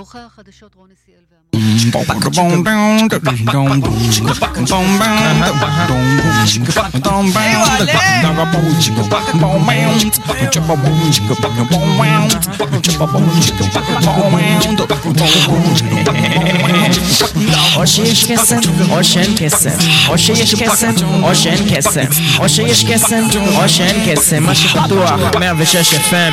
עורכי החדשות רון נסיאל והמון. או שיש קסם, או שאין קסם, או שיש קסם, או שאין קסם, או שיש קסם, או שאין קסם, מה שפתוח, 106 FM,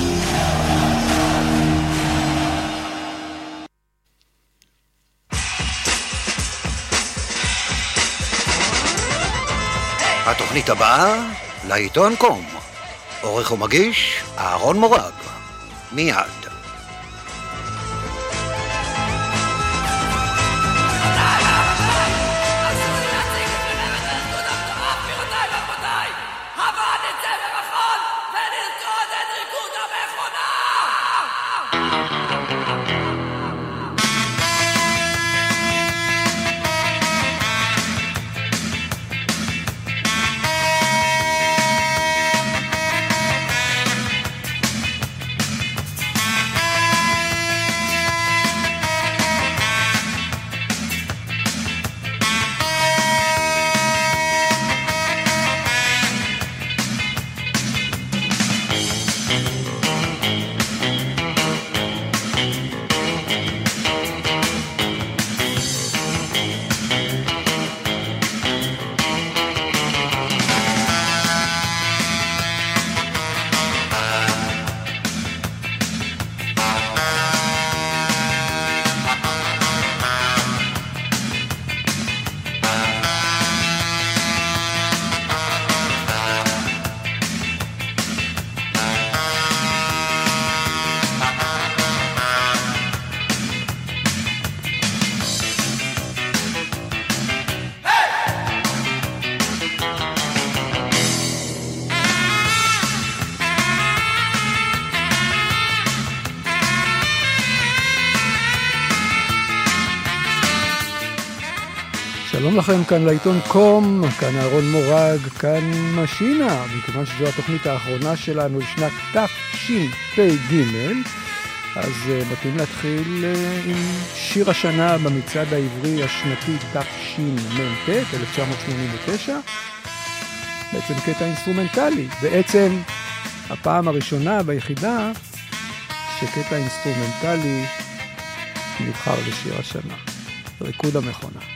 התוכנית הבאה, לעיתון קום. עורך ומגיש, אהרון מורג. מיד. לכם, כאן להיטון קום, כאן אהרון מורג, כאן משינה, מכיוון שזו התוכנית האחרונה שלנו לשנת תשפ"ג, אז אה, מתאים להתחיל אה, עם שיר השנה במצעד העברי השנתי תשמ"ט, 1989, בעצם קטע אינסטרומנטלי, בעצם הפעם הראשונה והיחידה שקטע אינסטרומנטלי נבחר לשיר השנה, ריקוד המכונה.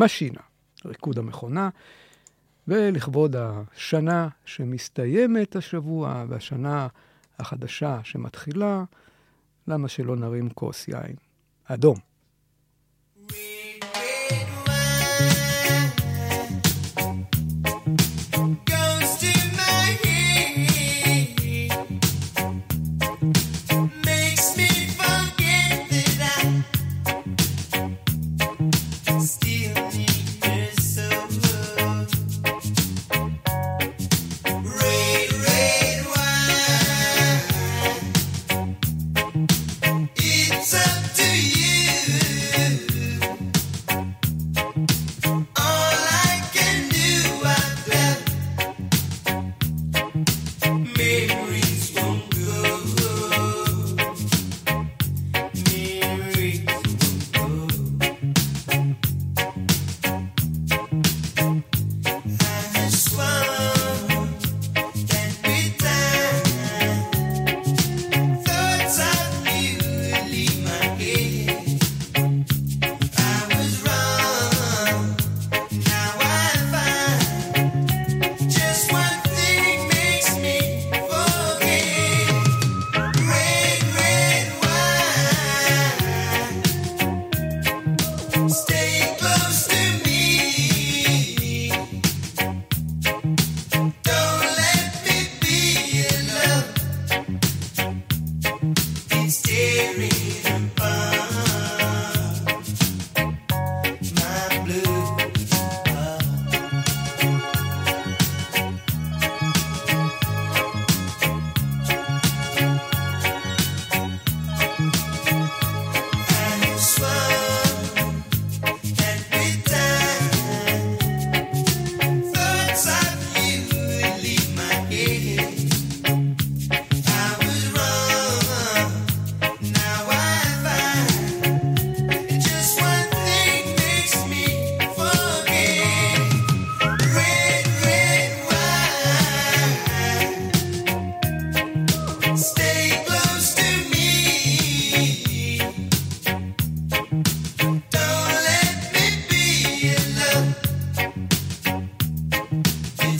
משינה, ריקוד המכונה, ולכבוד השנה שמסתיימת השבוע והשנה החדשה שמתחילה, למה שלא נרים כוס יין אדום? Goes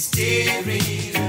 Steering.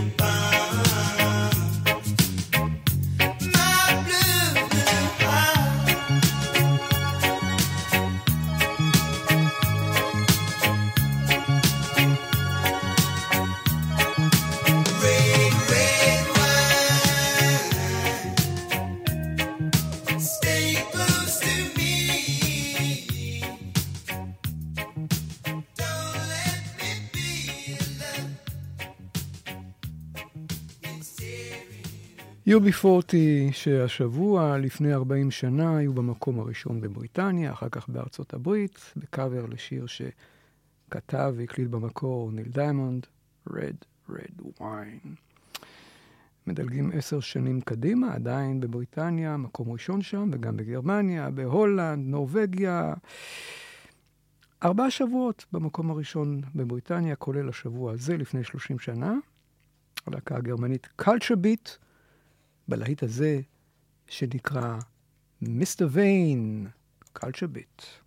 UB40 שהשבוע, לפני 40 שנה, היו במקום הראשון בבריטניה, אחר כך בארצות הברית, בקאבר לשיר שכתב והקליט במקור ניל דיימונד, Red Red Wine. מדלגים עשר שנים קדימה, עדיין בבריטניה, מקום ראשון שם, וגם בגרמניה, בהולנד, נורבגיה. ארבעה שבועות במקום הראשון בבריטניה, כולל השבוע הזה לפני 30 שנה. הלהקה הגרמנית Culture Beat, בלהיט הזה שנקרא Mr. Vain, Culture Beat.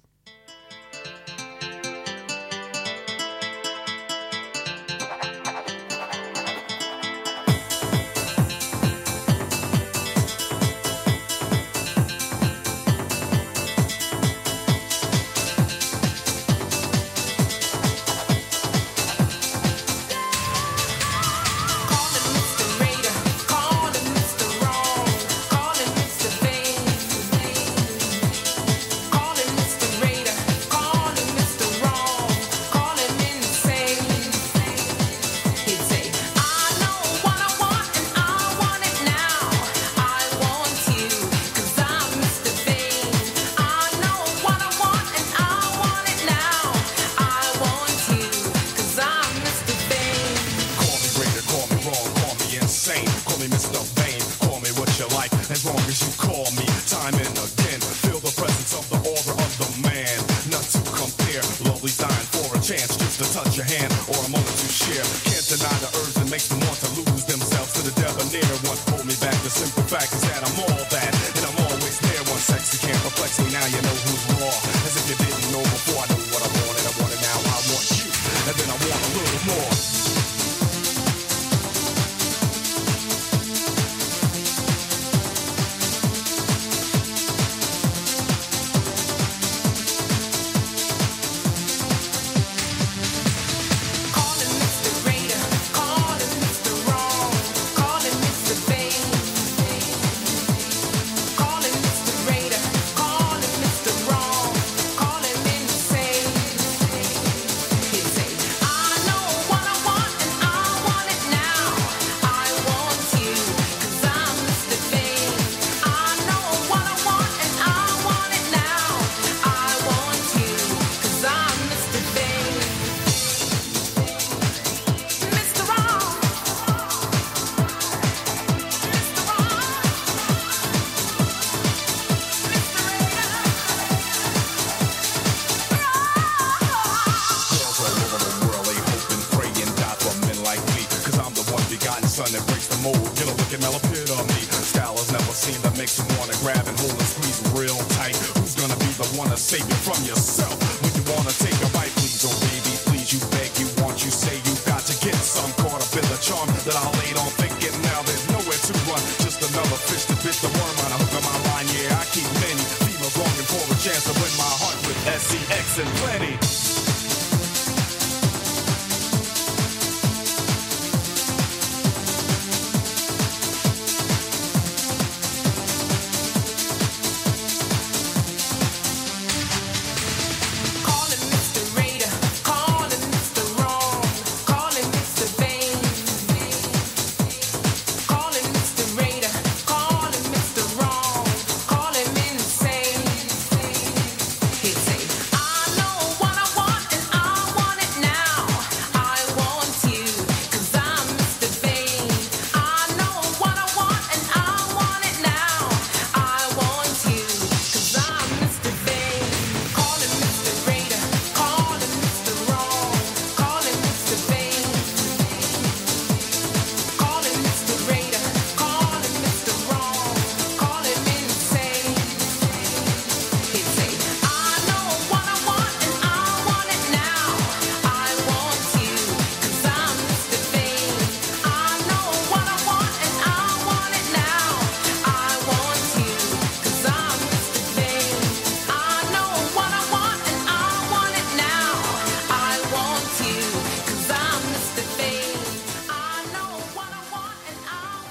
Begotten son that breaks the mold. Get a look at epitome. Style has never seen that makes you wanna grab and hold and squeeze real tight. Who's gonna be the one to save you from yourself? When you wanna take a bite, please, oh baby, please, you beg, you want, you say you got to get some. Caught up in the charm that I laid on thinking now there's nowhere to run. Just another fish to bit the worm on a hook of my line. Yeah, I keep many females longing for a chance to win my heart with SCX and plenty.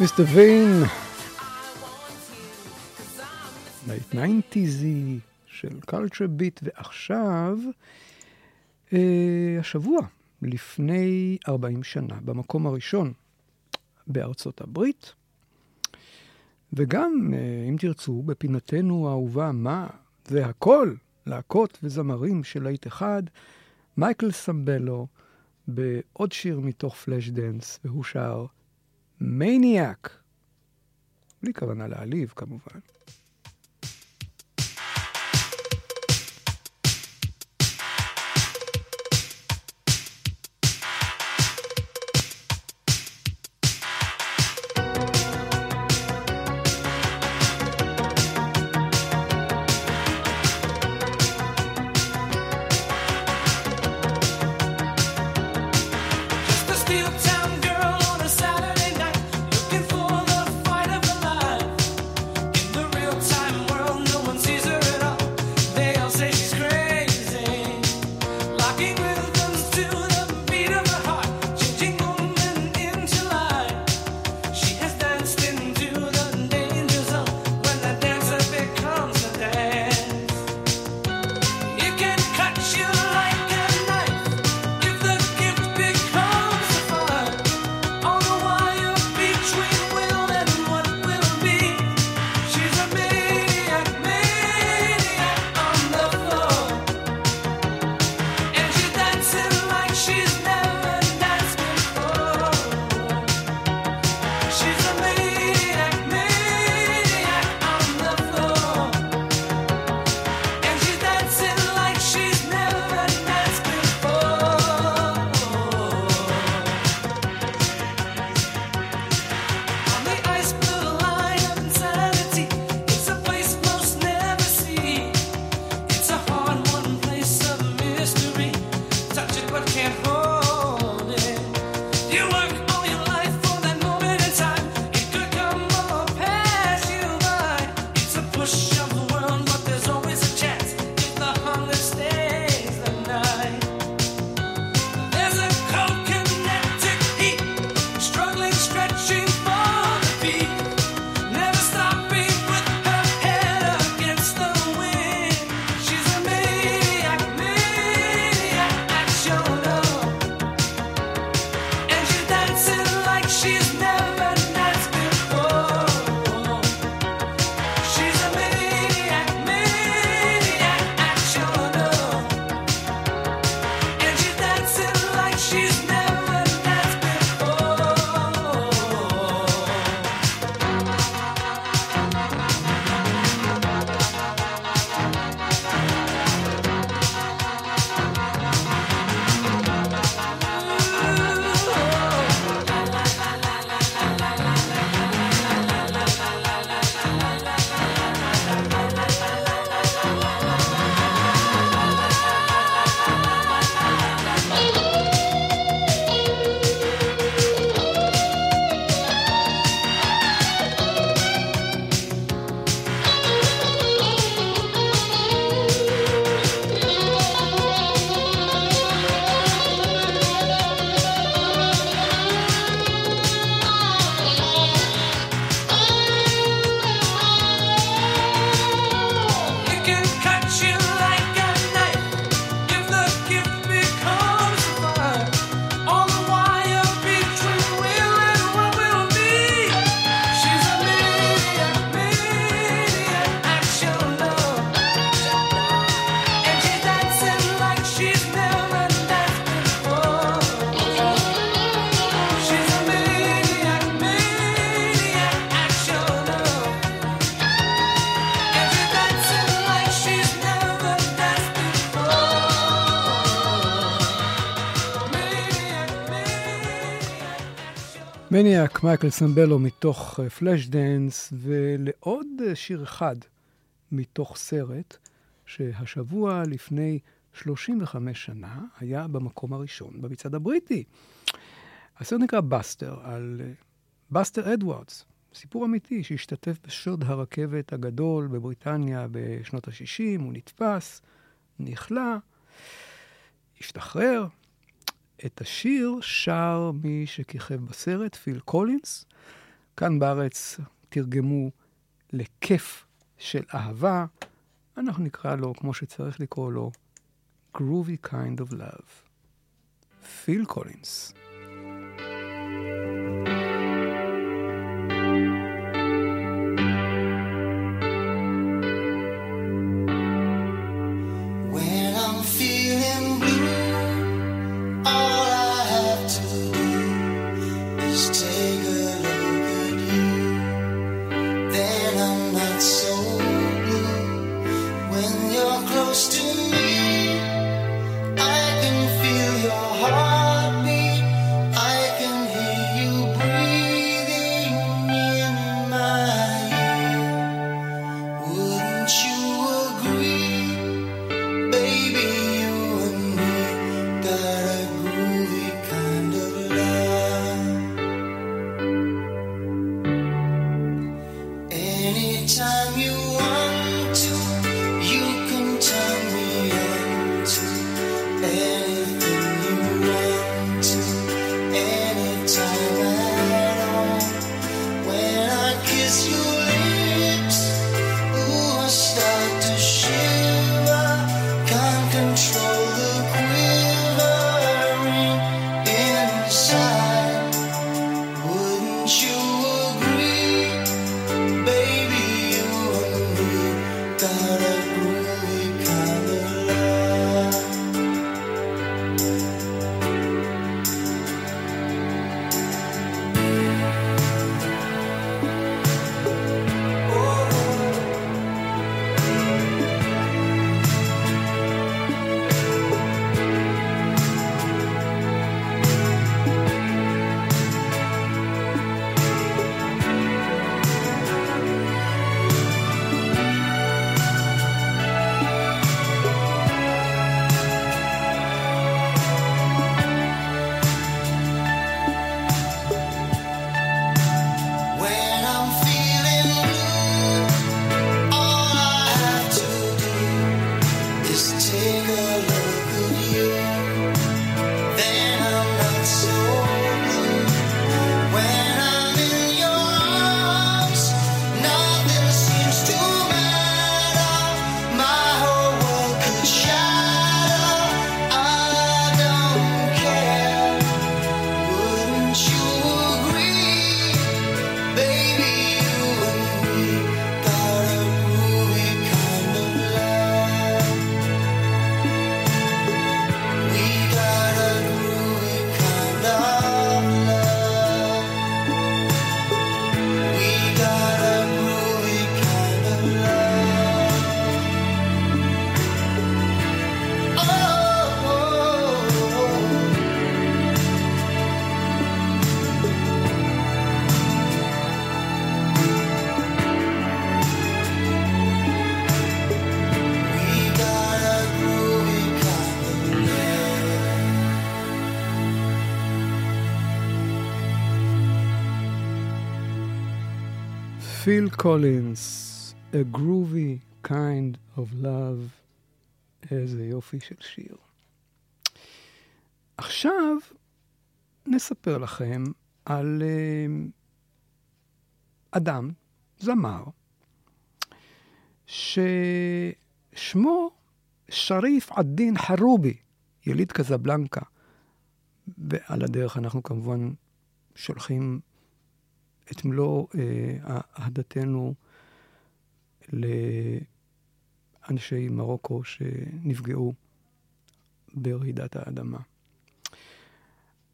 Mr. Vain. להיט ניינטיזי של Culture Beat, ועכשיו, אה, השבוע, לפני 40 שנה, במקום הראשון בארצות הברית, וגם, אה, אם תרצו, בפינתנו האהובה, מה זה הכל, להקות וזמרים של להיט אחד, מייקל סמבלו, בעוד שיר מתוך Flashdance, והוא שר מניאק. בלי כוונה להעליב, כמובן. מניאק, מייקל סמבלו מתוך אה, Flashdance, ולעוד אה, שיר אחד מתוך סרט, שהשבוע לפני 35 שנה היה במקום הראשון במצעד הבריטי. הסרט נקרא Buster, על אה, בסטר אדוארדס, סיפור אמיתי שהשתתף בשוד הרכבת הגדול בבריטניה בשנות ה-60, הוא נתפס, נכלא, השתחרר, את השיר שר מי שכיכב בסרט, פיל קולינס. כאן בארץ תרגמו לכיף של אהבה, אנחנו נקרא לו, כמו שצריך לקרוא לו, Groovy Kind of Love. פיל קולינס. thank you פיל קולינס, A Groovy Kind of Love, איזה יופי של שיר. עכשיו נספר לכם על אה, אדם, זמר, ששמו שריף עדין חרובי, יליד קזבלנקה. ועל הדרך אנחנו כמובן שולחים את מלוא אה, אהדתנו לאנשי מרוקו שנפגעו ברעידת האדמה.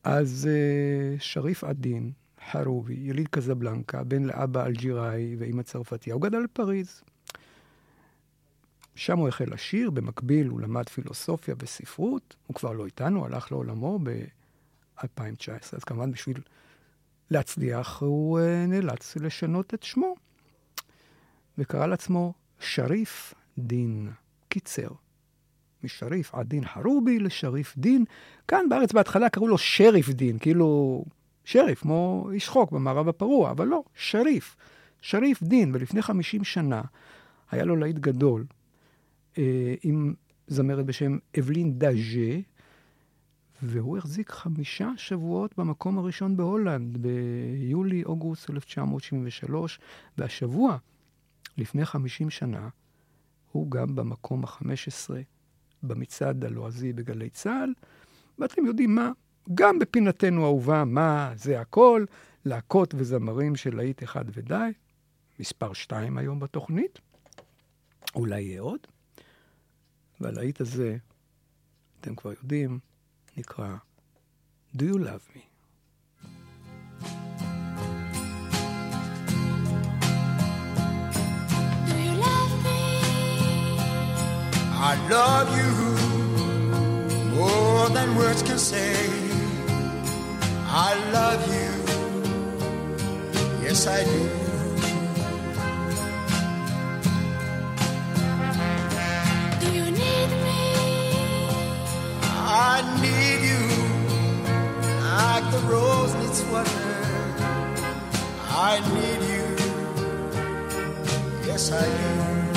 אז אה, שריף עדין, חרובי, יליד קזבלנקה, בן לאבא אלג'יראי ואימא צרפתייה, הוא גדל בפריז. שם הוא החל לשיר, במקביל הוא למד פילוסופיה וספרות, הוא כבר לא איתנו, הלך לעולמו ב-2019, אז כמובן בשביל להצליח הוא אה, נאלץ לשנות את שמו, וקרא לעצמו שריף דין, קיצר. משריף עדין חרובי לשריף דין. כאן בארץ בהתחלה קראו לו שריף דין, כאילו שריף, כמו איש חוק במערב הפרוע, אבל לא, שריף. שריף דין, ולפני 50 שנה היה לו להיט גדול אה, עם זמרת בשם אבלין דאז'ה, והוא החזיק חמישה שבועות במקום הראשון בהולנד, ביולי-אוגוסט 1973, והשבוע, לפני 50 שנה, הוא גם במקום ה-15 במצעד הלועזי בגלי צה"ל, ואתם יודעים מה? גם בפינתנו האהובה, מה זה הכל, להקות וזמרים של להיט אחד ודי, מספר שתיים היום בתוכנית, אולי יהיה עוד. והלהיט הזה, אתם כבר יודעים, Car, do you love me? Do You Love Me? I love you more than words can say. I love you, yes, I do. Do you need me? I need the rose needs water. I need you. Yes, I do.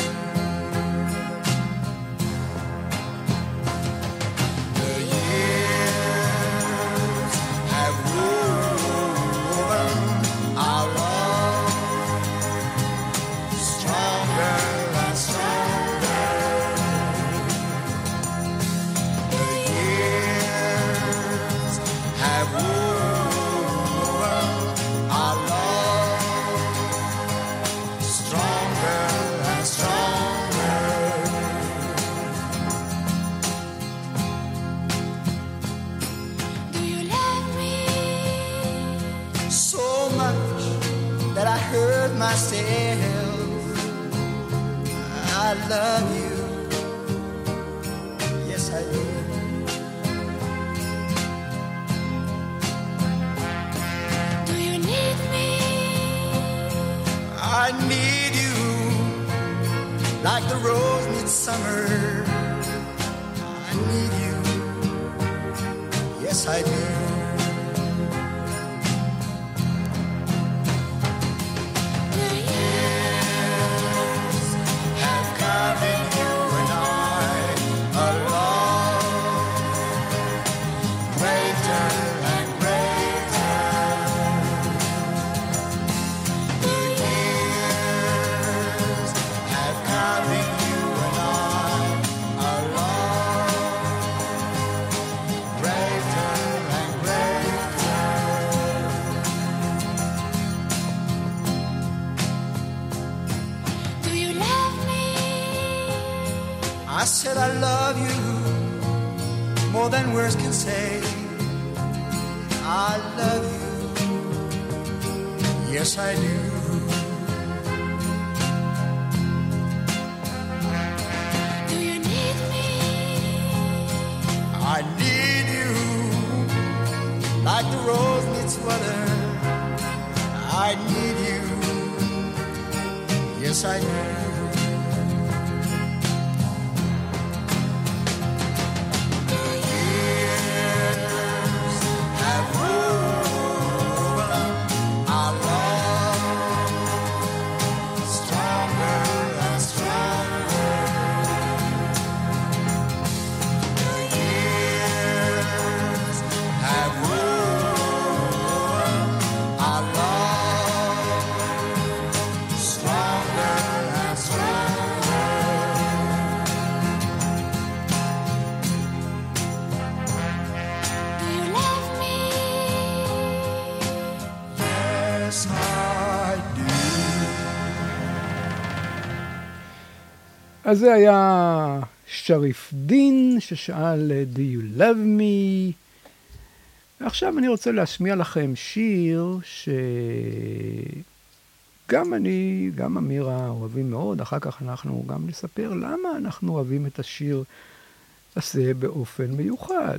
love you. Yes, I do. Do you need me? I need you like the rose needs summer. אז זה היה שריף דין ששאל Do you love me? ועכשיו אני רוצה להשמיע לכם שיר שגם אני, גם אמירה אוהבים מאוד, אחר כך אנחנו גם נספר למה אנחנו אוהבים את השיר הזה באופן מיוחד.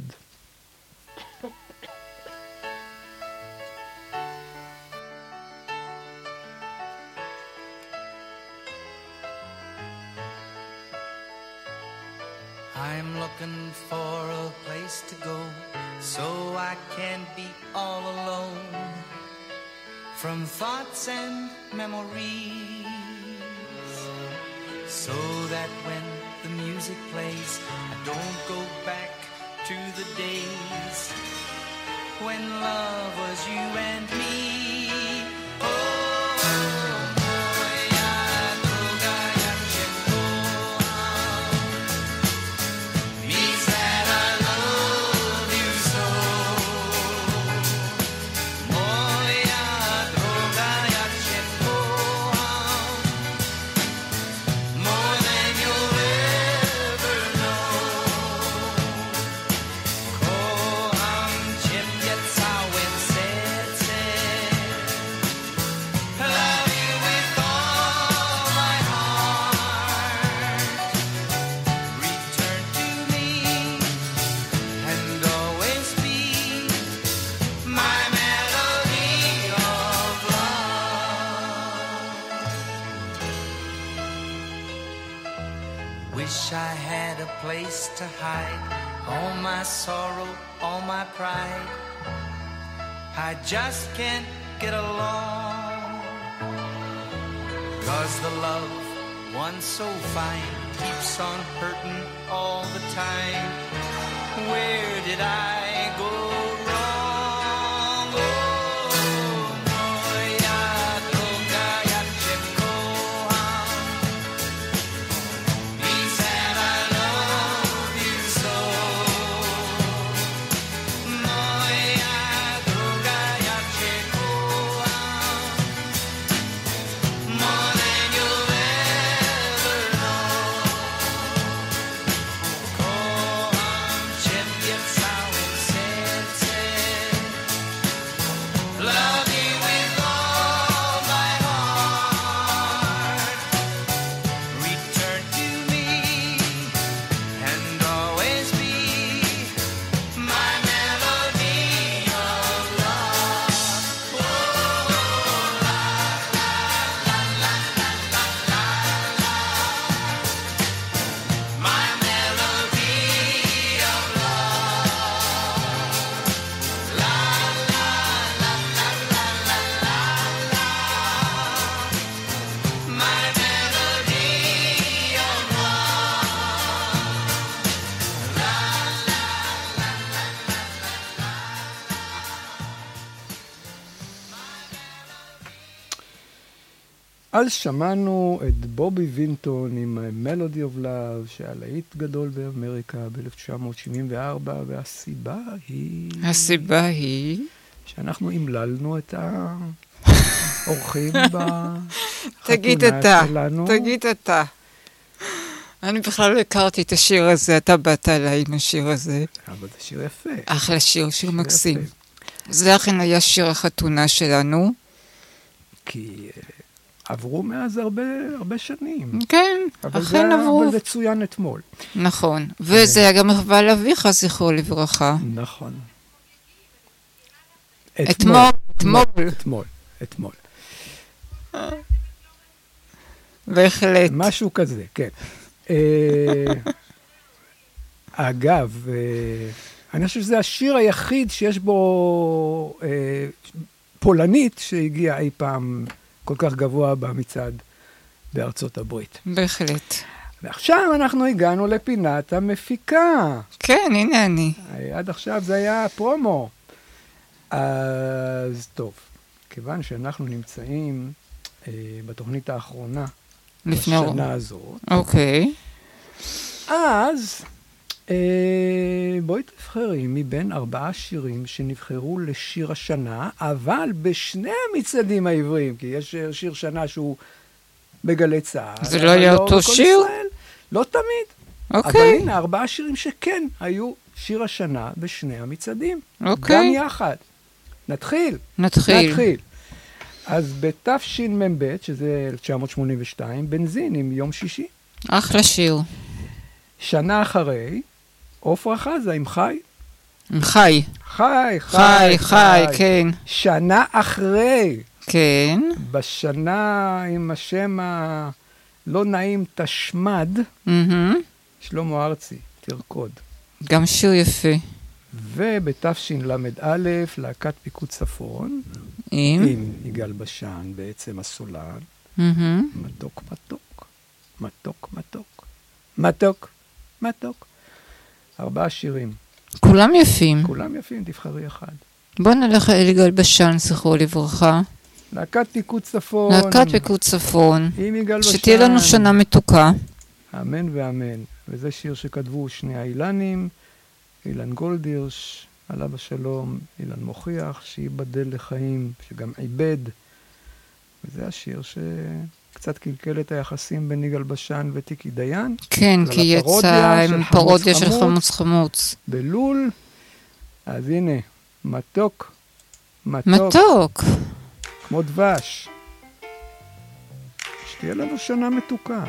To hide all my sorrow, all my pride. I just can't get along. Cause the love, once so fine, keeps on hurting all the time. Where did I אז שמענו את בובי וינטון עם Melody of Love, שהיה להיט גדול באמריקה ב-1974, והסיבה היא... הסיבה היא... שאנחנו המללנו את האורחים תגיד בחתונה אתה, שלנו. תגיד אתה. אני בכלל לא הכרתי את השיר הזה, אתה באת אליי עם השיר הזה. אבל זה שיר יפה. אחלה שיר, שיר מקסים. זה אכן היה שיר החתונה שלנו. כי אה, עברו מאז הרבה, הרבה שנים. כן, אבל אכן זה, עברו. אבל זה צוין אתמול. נכון. וזה היה גם מחווה לאביך, זכרו לברכה. נכון. אתמול, אתמול. אתמול, אתמול. בהחלט. משהו כזה, כן. אה, אגב, אה, אני חושב שזה השיר היחיד שיש בו אה, פולנית שהגיעה אי פעם כל כך גבוה במצעד בארצות הברית. בהחלט. ועכשיו אנחנו הגענו לפינת המפיקה. כן, הנה אני. עד עכשיו זה היה פרומו. אז טוב, כיוון שאנחנו נמצאים אה, בתוכנית האחרונה לפני... בשנה הזאת, אוקיי. אז בואי תבחרי מבין ארבעה שירים שנבחרו לשיר השנה, אבל בשני המצעדים העבריים, כי יש אה, שיר שנה שהוא בגלי צה"ל. זה לא היה אותו בכל שיר? ישראל. לא תמיד. אוקיי. אבל הנה, ארבעה שירים שכן היו שיר השנה בשני המצעדים. אוקיי. גם יחד. נתחיל. נתחיל. נתחיל. אז בתשמ"ב, שזה 1982, בנזין עם יום שישי. אחלה שיר. שנה אחרי, עפרה חזה עם חי. עם חי. חי, חי, חי, כן. שנה אחרי, כן. בשנה עם השם הלא נעים תשמד, מהמם. שלמה ארצי, תרקוד. גם שיר יפה. ובתשל"א, להקת פיקוד צפון, עם? עם יגאל בשן, בעצם הסולן, מהמם. מתוק מתוק, מתוק מתוק, מתוק מתוק. ארבעה שירים, כולם יפים. כולם יפים, תבחרי אחד. בוא נלך אל יגאל בשן, זכרו לברכה. להקת פיקוד צפון, להקת פיקוד צפון. עם יגאל בשן. שתהיה לנו שנה מתוקה. אמן ואמן. וזה שיר שכתבו שני האילנים, אילן גולדירש, עליו השלום, אילן מוכיח, שייבדל לחיים, שגם עיבד. וזה השיר שקצת קלקל את היחסים בין יגאל בשן וטיקי דיין. כן, כי יצא עם פרודיה של. חמוץ חמוץ. בלול. אז הנה, מתוק, מתוק, מתוק. כמו דבש. שתהיה לנו שנה מתוקה.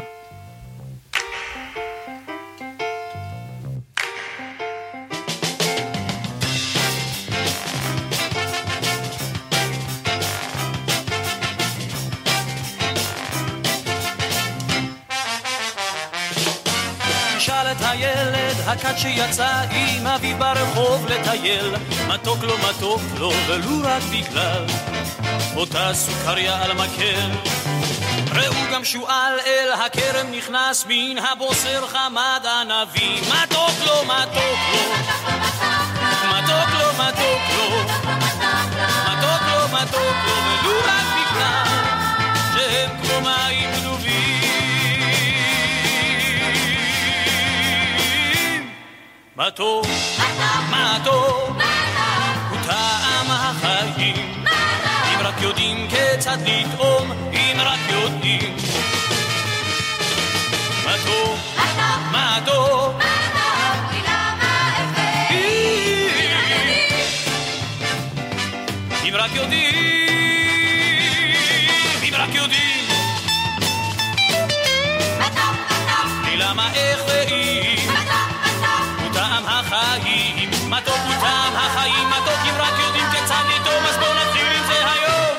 הכת שיצא עם אבי ברחוב לטייל, מתוק לו מתוק לו ולו רק בגלל אותה סוכריה על מקל. ראו גם שועל אל הכרם נכנס מן הבוסר חמד ענבים, מתוק לו מתוק מתוק מתוק הוא טעם החיים. אם רק יודעים כיצד לטעום אם רק יודעים. מתוק מתוק מתוק הוא טעם החיים, מתוק אם רק יודעים כיצד לטעום, אז בואו נתחיל עם זה היום.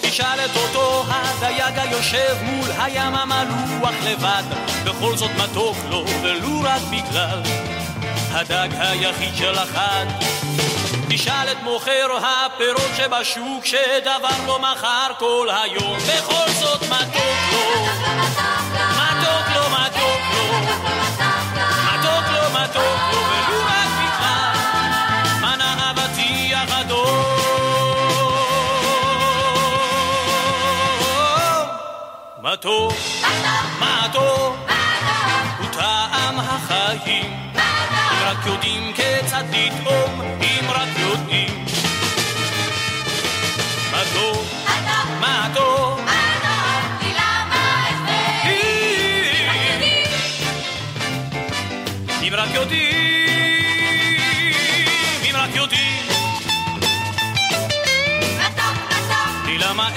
תשאל את אותו הדייג היושב מול הים המלוח לבד, בכל זאת מתוק לו, ולו רק בגלל הדג היחיד של החד. תשאל את מוכר הפירות שבשוק שדבר לא מכר כל היום בכל זאת מתוק לו מתוק לו מתוק לו מתוק מתוק הוא טעם החיים אם רק יודעים כיצד לטעום, אם רק יודעים. מתוק, מתוק, אם רק יודעים, אם רק יודעים. למה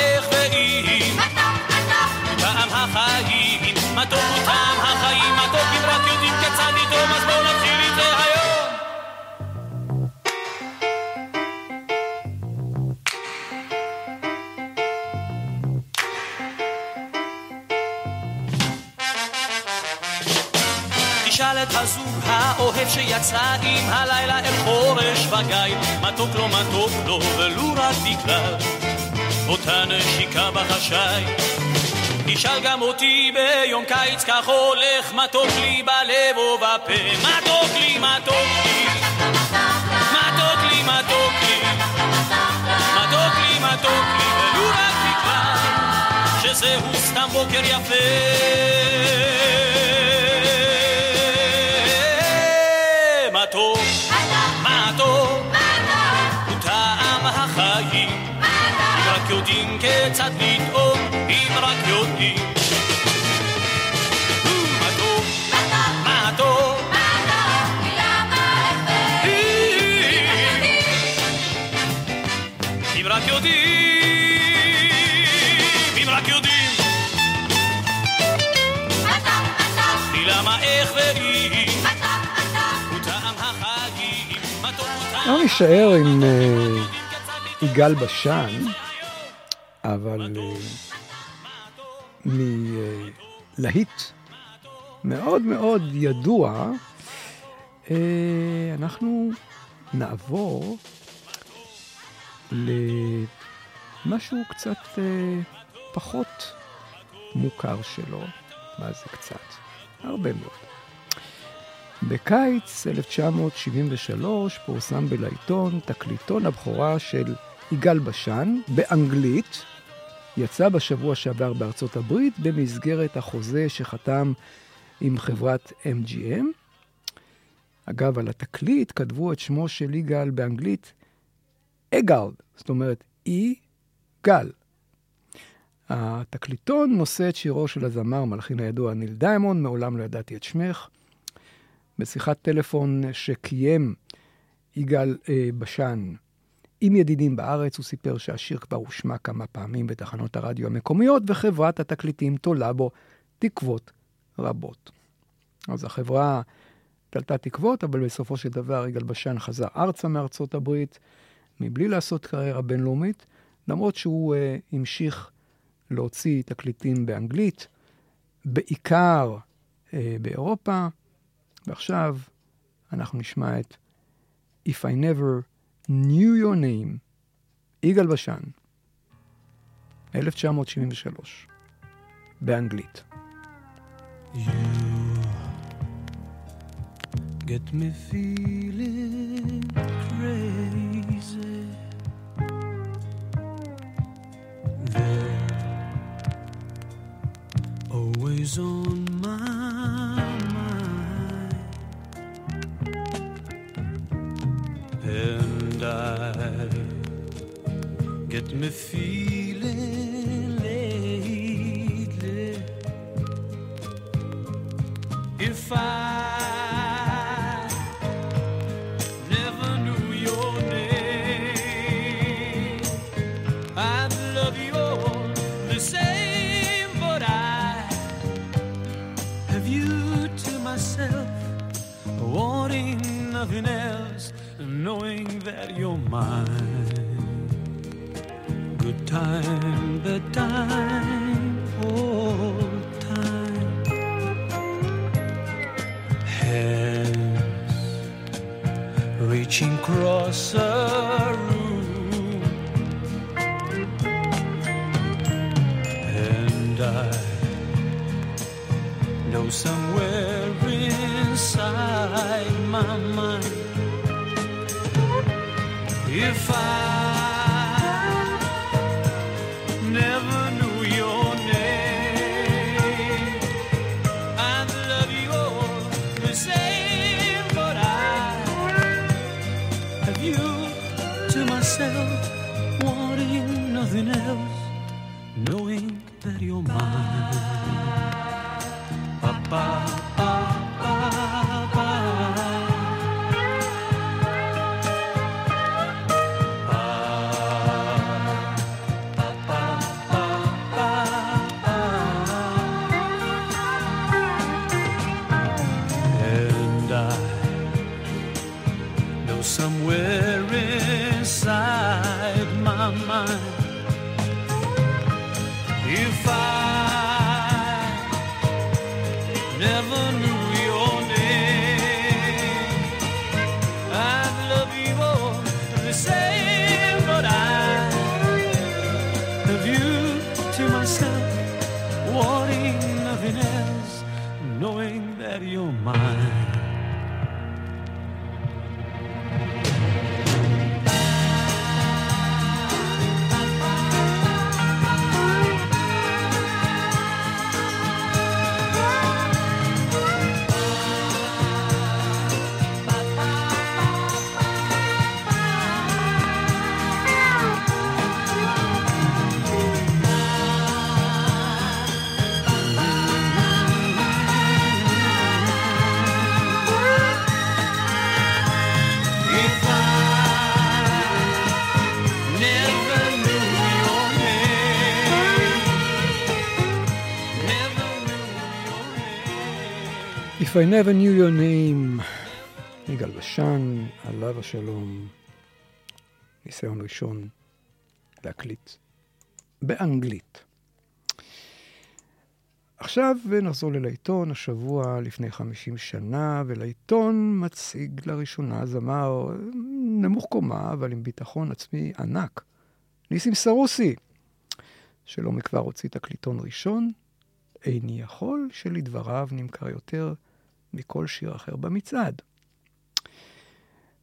האוהב שיצא עם הלילה אל חורש וגיא, מתוק לו מתוק לו ולו רק בגלל אותה נשיקה בחשאי. תשאל גם אותי ביום קיץ כך הולך, מתוק לי בלב ובפה, מתוק לי, מתוק לי, מתוק לי, מתוק לי, מתוק לי, מתוק לי, ולו רק שזהו סתם בוקר יפה. כיצד לטעום, אם רק יודעים. מתוק, מתוק, אם רק יודעים, אם רק יודעים. לי למה איך ואם, הוא טעם החיים, מתוק הוא טעם לא נישאר עם אה, יגאל בשן, אבל אה, מלהיט מאוד מאוד ידוע, אה, אנחנו נעבור למשהו קצת אה, פחות מוכר שלו. מה זה קצת? הרבה מאוד. בקיץ 1973 פורסם בלעיתון תקליטון הבכורה של יגאל בשן באנגלית. יצא בשבוע שעבר בארצות הברית במסגרת החוזה שחתם עם חברת MGM. אגב, על התקליט כתבו את שמו של יגאל באנגלית אגלד, זאת אומרת אי גל. התקליטון נושא את שירו של הזמר מלחין הידוע ניל דיימון, מעולם לא ידעתי את שמך. בשיחת טלפון שקיים יגאל אה, בשן עם ידידים בארץ, הוא סיפר שהשיר כבר הושמע כמה פעמים בתחנות הרדיו המקומיות, וחברת התקליטים תולה בו תקוות רבות. אז החברה תלתה תקוות, אבל בסופו של דבר יגאל בשן חזר ארצה מארצות הברית, מבלי לעשות קריירה בינלאומית, למרות שהוא אה, המשיך להוציא תקליטים באנגלית, בעיקר אה, באירופה, ועכשיו אנחנו נשמע את If I Never Knew Your Name, יגאל בשן, 1973, באנגלית. Get me feeling crazy. They're always on my mind, and I get me feeling lately. If I you're mine. Good time, bad time, all time. Hands reaching across Now somewhere inside my mind, you find. If I never knew your name, יגאל בשן, עליו השלום, ניסיון ראשון להקליט באנגלית. עכשיו נחזור ללעיתון, השבוע לפני 50 שנה, ולעיתון מציג לראשונה זמר נמוך קומה, אבל עם ביטחון עצמי ענק, ניסים סרוסי, שלא מכבר הוציא תקליטון ראשון, איני יכול, שלדבריו נמכר יותר מכל שיר אחר במצעד.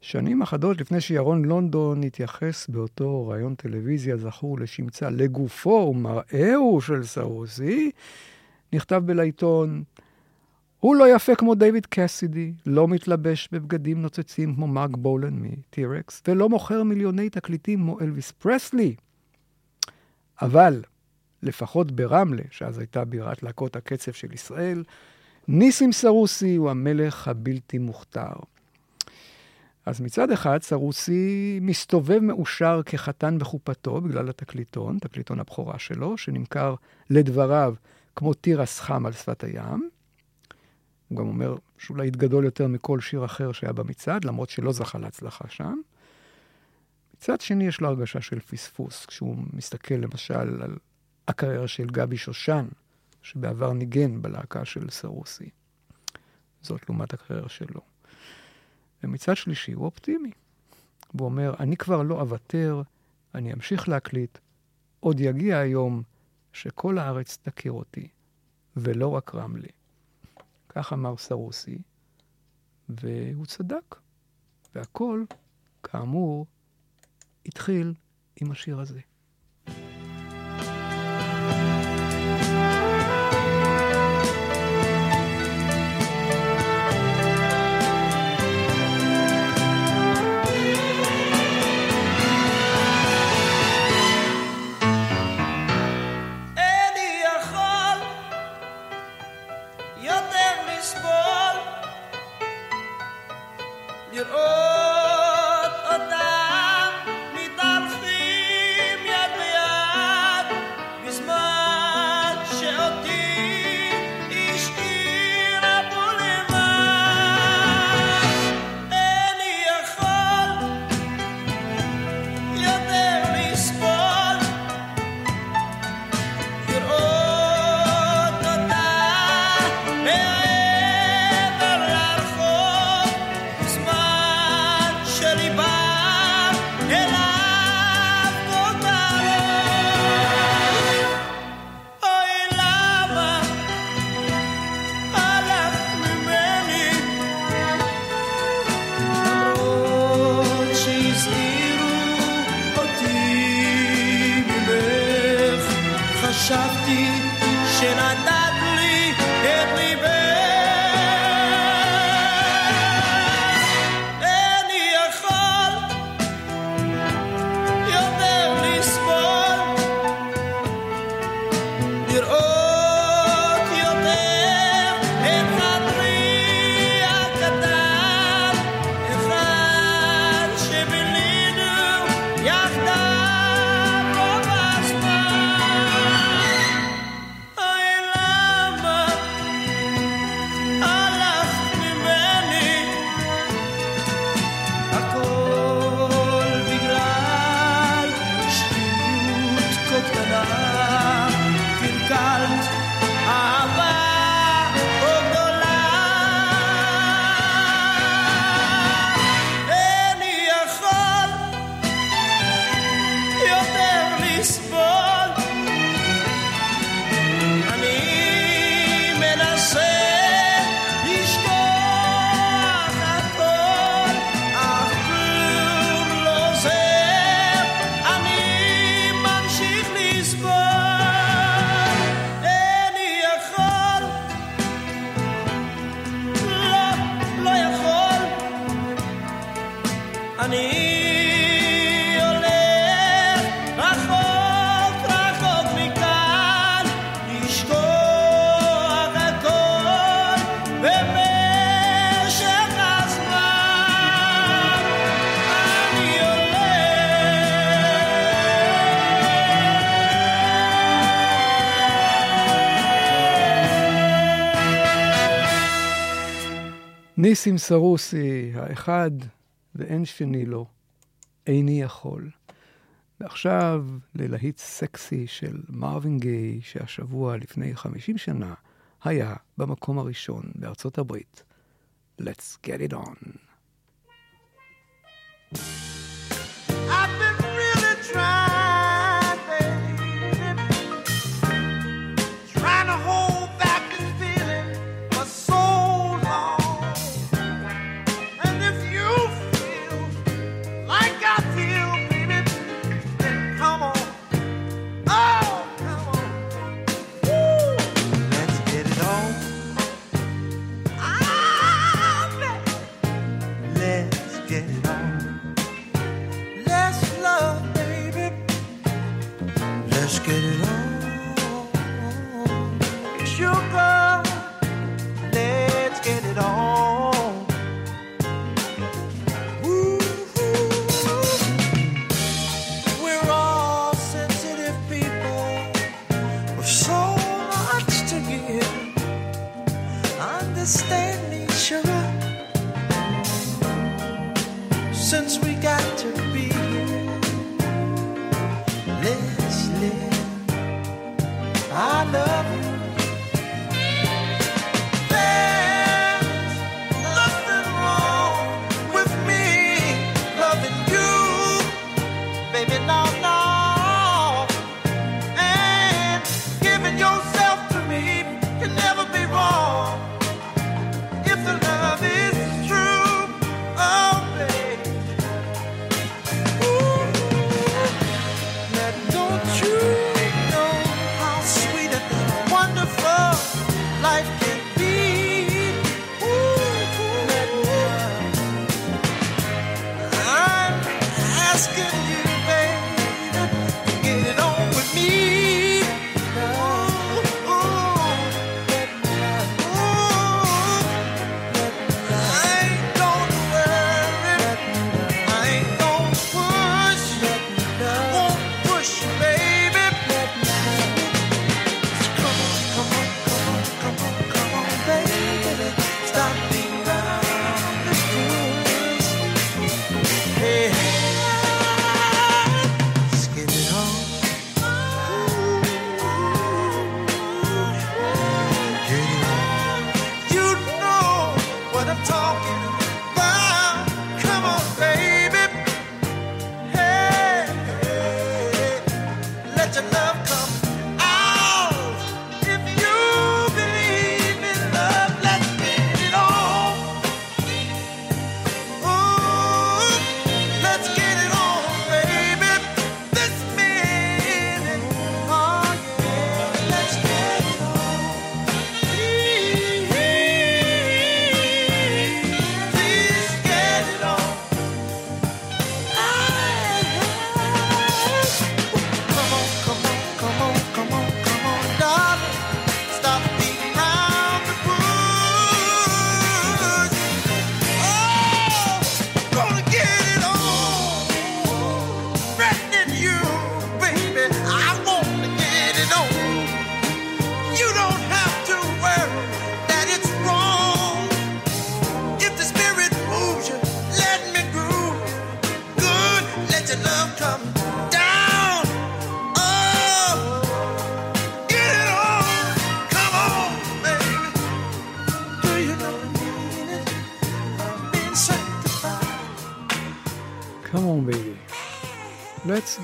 שנים אחדות לפני שירון לונדון התייחס באותו ראיון טלוויזיה זכור לשמצה לגופו ומראהו של סרוסי, נכתב בלעיתון, הוא לא יפה כמו דיוויד קסידי, לא מתלבש בבגדים נוצצים כמו מרק בולן מטירקס, ולא מוכר מיליוני תקליטים כמו אלוויס פרסלי. אבל, לפחות ברמלה, שאז הייתה בירת להקות הקצב של ישראל, ניסים סרוסי הוא המלך הבלתי מוכתר. אז מצד אחד, סרוסי מסתובב מאושר כחתן בחופתו בגלל התקליטון, תקליטון הבכורה שלו, שנמכר לדבריו כמו תירס חם על שפת הים. הוא גם אומר שאולי התגדול יותר מכל שיר אחר שהיה במצעד, למרות שלא זכה להצלחה שם. מצד שני, יש לו הרגשה של פספוס, כשהוא מסתכל למשל על הקריירה של גבי שושן, שבעבר ניגן בלהקה של סרוסי. זאת לעומת הקריירה שלו. ומצד שלישי הוא אופטימי. והוא אומר, אני כבר לא אוותר, אני אמשיך להקליט, עוד יגיע היום שכל הארץ תכיר אותי, ולא רק רמלה. כך אמר סרוסי, והוא צדק. והכל, כאמור, התחיל עם השיר הזה. ניסים סרוסי, האחד ואין שני לו, איני יכול. ועכשיו ללהיט סקסי של מרווין גיי, שהשבוע לפני 50 שנה היה במקום הראשון בארצות הברית. Let's get it on. I've been really trying Just get it on.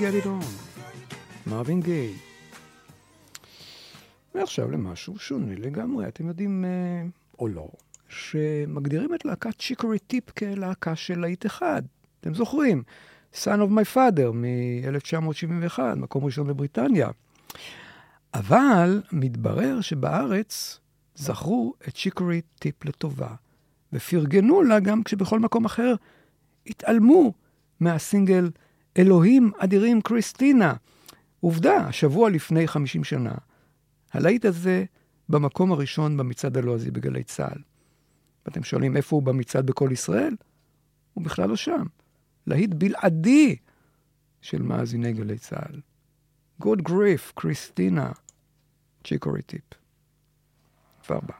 Get It On, מרווין גיי. ועכשיו למשהו שונה לגמרי, אתם יודעים, אה, או לא, שמגדירים את להקת שיקורי טיפ כלהקה של להיט אחד. אתם זוכרים? Son of my father מ-1971, מקום ראשון בבריטניה. אבל מתברר שבארץ זכרו את שיקורי טיפ לטובה, ופרגנו לה גם כשבכל מקום אחר התעלמו מהסינגל אלוהים אדירים, קריסטינה. עובדה, שבוע לפני 50 שנה, הלהיט הזה במקום הראשון במצעד הלועזי בגלי צה"ל. ואתם שואלים, איפה הוא במצעד בכל ישראל? הוא בכלל לא שם. להיט בלעדי של מאזיני גלי צה"ל. גוד grief, קריסטינה, צ'יקורי טיפ. כבר בא.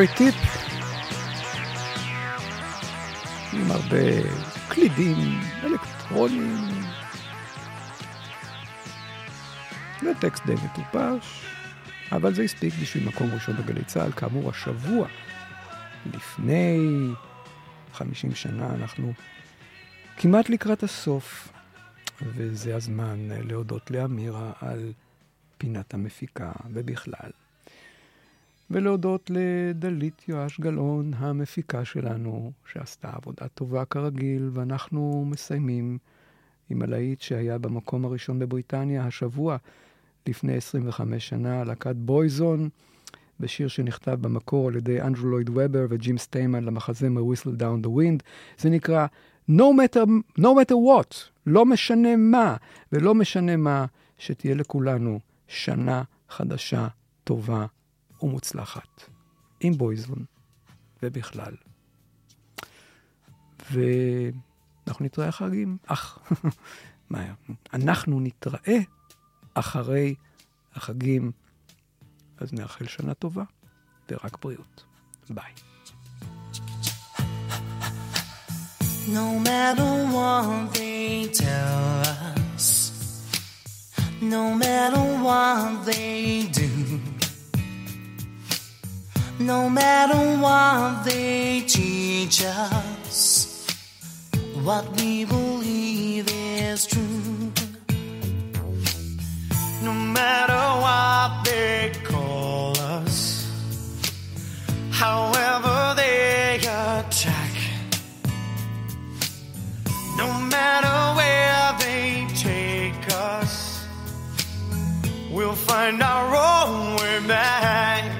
סטורי טיפ עם הרבה קלידים, אלקטרונים. וטקסט די מטופש, אבל זה הספיק בשביל מקום ראשון בגלי צה"ל, כאמור השבוע לפני 50 שנה אנחנו כמעט לקראת הסוף, וזה הזמן להודות לאמירה על פינת המפיקה ובכלל ולהודות לדלית יואש גלאון, המפיקה שלנו, שעשתה עבודה טובה כרגיל, ואנחנו מסיימים עם הלהיט שהיה במקום הראשון בבריטניה השבוע, לפני 25 שנה, להקת בויזון, בשיר שנכתב במקור על ידי אנדרו לויד וובר וג'ים סטיימן למחזמר Whistle Down the Wind. זה נקרא No matter, no matter what, לא משנה מה, ולא משנה מה, שתהיה לכולנו שנה חדשה, טובה ומוצלחת. עם בויזון, ובכלל. ואנחנו נתראה החגים. אך, מה, אנחנו נתראה אחרי החגים. אז נאחל שנה טובה, ורק בריאות. ביי. No matter what they tell us, no matter what they do, no matter what they teach us, what we believe is true. No matter what they call us, however they attack, no matter where they take us, we'll find our own way back.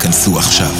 כנסו עכשיו.